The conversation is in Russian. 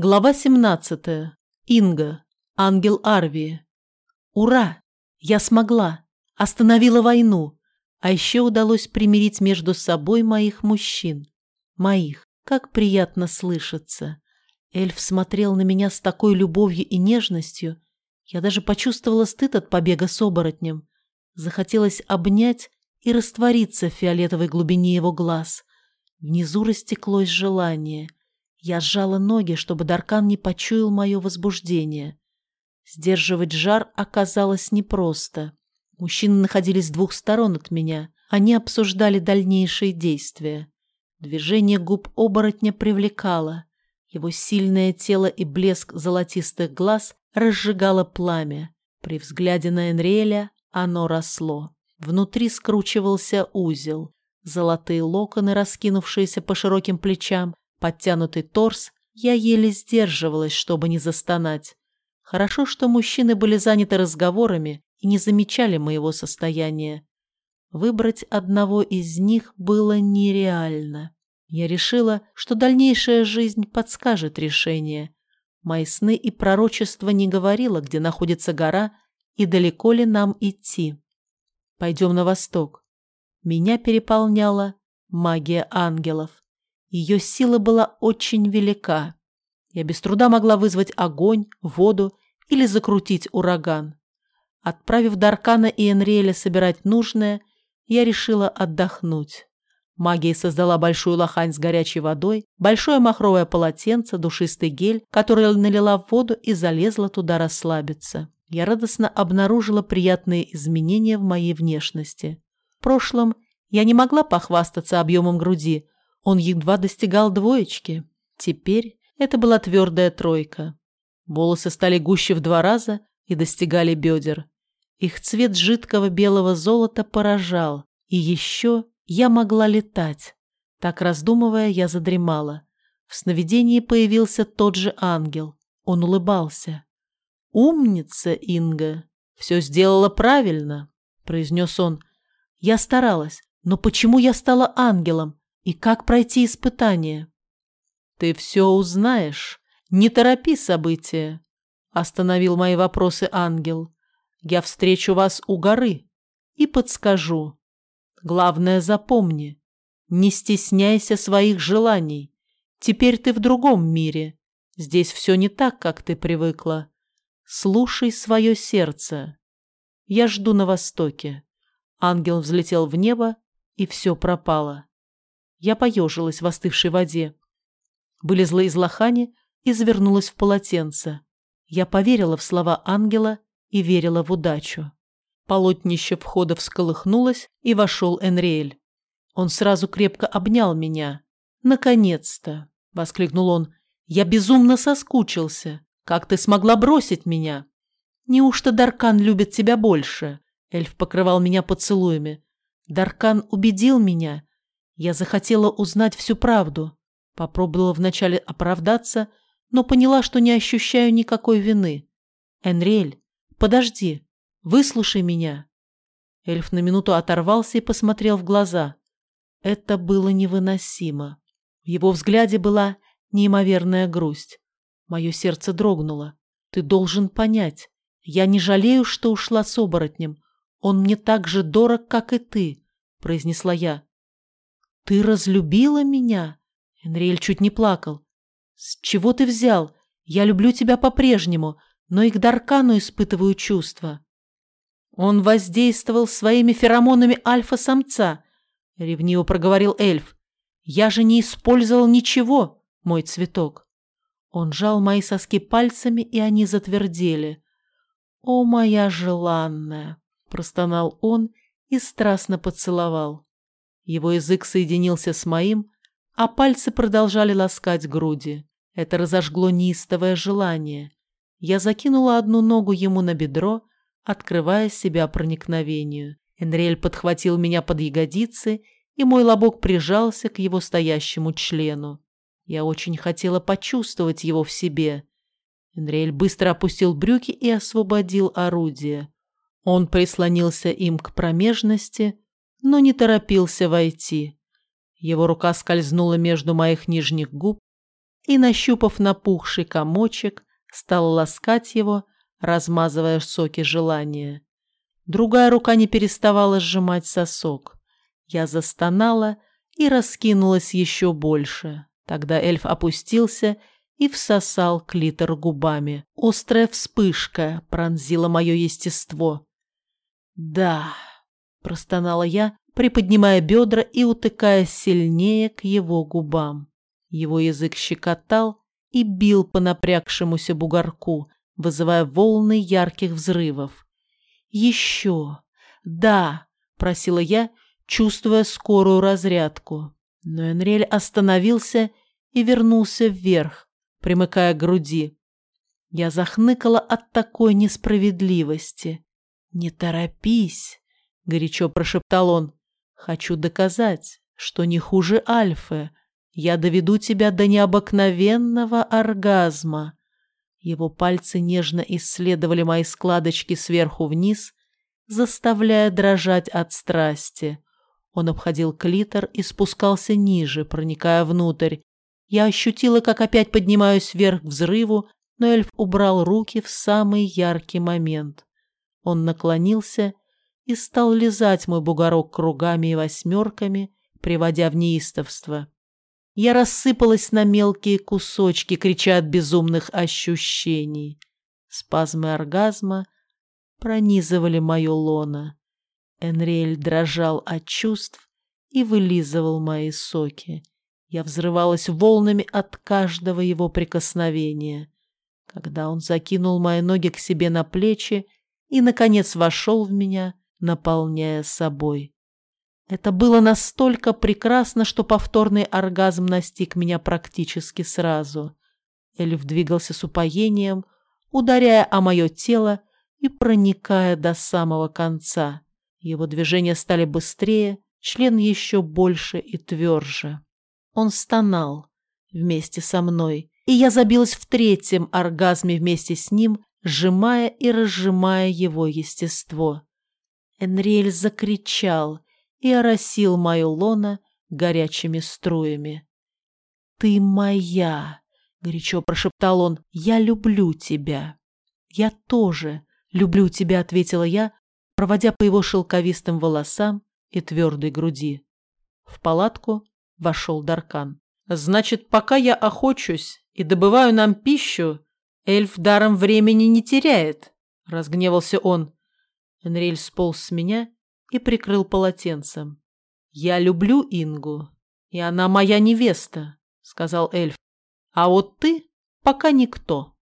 Глава 17. Инга. Ангел Арвии. Ура! Я смогла. Остановила войну. А еще удалось примирить между собой моих мужчин. Моих. Как приятно слышаться. Эльф смотрел на меня с такой любовью и нежностью. Я даже почувствовала стыд от побега с оборотнем. Захотелось обнять и раствориться в фиолетовой глубине его глаз. Внизу растеклось желание — я сжала ноги, чтобы Даркан не почуял мое возбуждение. Сдерживать жар оказалось непросто. Мужчины находились с двух сторон от меня. Они обсуждали дальнейшие действия. Движение губ оборотня привлекало. Его сильное тело и блеск золотистых глаз разжигало пламя. При взгляде на Энриэля оно росло. Внутри скручивался узел. Золотые локоны, раскинувшиеся по широким плечам, подтянутый торс, я еле сдерживалась, чтобы не застонать. Хорошо, что мужчины были заняты разговорами и не замечали моего состояния. Выбрать одного из них было нереально. Я решила, что дальнейшая жизнь подскажет решение. Мои сны и пророчество не говорило, где находится гора и далеко ли нам идти. Пойдем на восток. Меня переполняла магия ангелов. Ее сила была очень велика. Я без труда могла вызвать огонь, воду или закрутить ураган. Отправив Даркана и Энриэля собирать нужное, я решила отдохнуть. Магия создала большую лохань с горячей водой, большое махровое полотенце, душистый гель, который налила в воду и залезла туда расслабиться. Я радостно обнаружила приятные изменения в моей внешности. В прошлом я не могла похвастаться объемом груди, он едва достигал двоечки. Теперь это была твердая тройка. Волосы стали гуще в два раза и достигали бедер. Их цвет жидкого белого золота поражал. И еще я могла летать. Так раздумывая, я задремала. В сновидении появился тот же ангел. Он улыбался. «Умница, Инга! Все сделала правильно!» – произнес он. «Я старалась, но почему я стала ангелом? И как пройти испытание? Ты все узнаешь. Не торопи события. Остановил мои вопросы ангел. Я встречу вас у горы и подскажу. Главное запомни. Не стесняйся своих желаний. Теперь ты в другом мире. Здесь все не так, как ты привыкла. Слушай свое сердце. Я жду на востоке. Ангел взлетел в небо, и все пропало. Я поежилась в остывшей воде. Вылезла из лохани и завернулась в полотенце. Я поверила в слова ангела и верила в удачу. Полотнище входа всколыхнулось, и вошел Энриэль. Он сразу крепко обнял меня. «Наконец-то!» — воскликнул он. «Я безумно соскучился. Как ты смогла бросить меня?» «Неужто Даркан любит тебя больше?» Эльф покрывал меня поцелуями. «Даркан убедил меня, я захотела узнать всю правду. Попробовала вначале оправдаться, но поняла, что не ощущаю никакой вины. «Энриэль, подожди, выслушай меня». Эльф на минуту оторвался и посмотрел в глаза. Это было невыносимо. В его взгляде была неимоверная грусть. Мое сердце дрогнуло. «Ты должен понять. Я не жалею, что ушла с оборотнем. Он мне так же дорог, как и ты», — произнесла я. «Ты разлюбила меня?» Энриэль чуть не плакал. «С чего ты взял? Я люблю тебя по-прежнему, но и к Даркану испытываю чувства». «Он воздействовал своими феромонами альфа-самца», — ревниво проговорил эльф. «Я же не использовал ничего, мой цветок». Он жал мои соски пальцами, и они затвердели. «О, моя желанная!» — простонал он и страстно поцеловал. Его язык соединился с моим, а пальцы продолжали ласкать груди. Это разожгло неистовое желание. Я закинула одну ногу ему на бедро, открывая себя проникновению. Энриэль подхватил меня под ягодицы, и мой лобок прижался к его стоящему члену. Я очень хотела почувствовать его в себе. Энриэль быстро опустил брюки и освободил орудие. Он прислонился им к промежности, но не торопился войти. Его рука скользнула между моих нижних губ и, нащупав напухший комочек, стал ласкать его, размазывая соки желания. Другая рука не переставала сжимать сосок. Я застонала и раскинулась еще больше. Тогда эльф опустился и всосал клитор губами. Острая вспышка пронзила мое естество. «Да», — простонала я, приподнимая бедра и утыкая сильнее к его губам. Его язык щекотал и бил по напрягшемуся бугорку, вызывая волны ярких взрывов. «Еще! Да!» — просила я, чувствуя скорую разрядку. Но Энрель остановился и вернулся вверх, примыкая к груди. Я захныкала от такой несправедливости. «Не торопись!» — горячо прошептал он. «Хочу доказать, что не хуже Альфы. Я доведу тебя до необыкновенного оргазма». Его пальцы нежно исследовали мои складочки сверху вниз, заставляя дрожать от страсти. Он обходил клитор и спускался ниже, проникая внутрь. Я ощутила, как опять поднимаюсь вверх к взрыву, но эльф убрал руки в самый яркий момент. Он наклонился и стал лизать мой бугорок кругами и восьмерками, приводя в неистовство. Я рассыпалась на мелкие кусочки, крича от безумных ощущений. Спазмы оргазма пронизывали мое лоно. Энриэль дрожал от чувств и вылизывал мои соки. Я взрывалась волнами от каждого его прикосновения. Когда он закинул мои ноги к себе на плечи и, наконец, вошел в меня, наполняя собой. Это было настолько прекрасно, что повторный оргазм настиг меня практически сразу. Эльф двигался с упоением, ударяя о мое тело и проникая до самого конца. Его движения стали быстрее, член еще больше и тверже. Он стонал вместе со мной, и я забилась в третьем оргазме вместе с ним, сжимая и разжимая его естество. Энриэль закричал и оросил мою лоно горячими струями. «Ты моя!» — горячо прошептал он. «Я люблю тебя!» «Я тоже люблю тебя!» — ответила я, проводя по его шелковистым волосам и твердой груди. В палатку вошел Даркан. «Значит, пока я охочусь и добываю нам пищу, эльф даром времени не теряет», — разгневался он. Энриль сполз с меня и прикрыл полотенцем. «Я люблю Ингу, и она моя невеста», — сказал эльф. «А вот ты пока никто».